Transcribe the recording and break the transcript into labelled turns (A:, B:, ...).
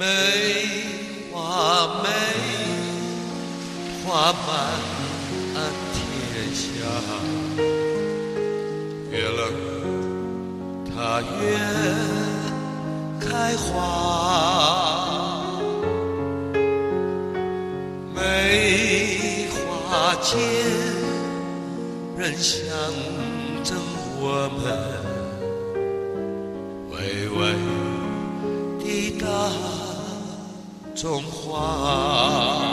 A: 梅花梅，花满天下。越冷它越开花，梅花间人象征我们。中华。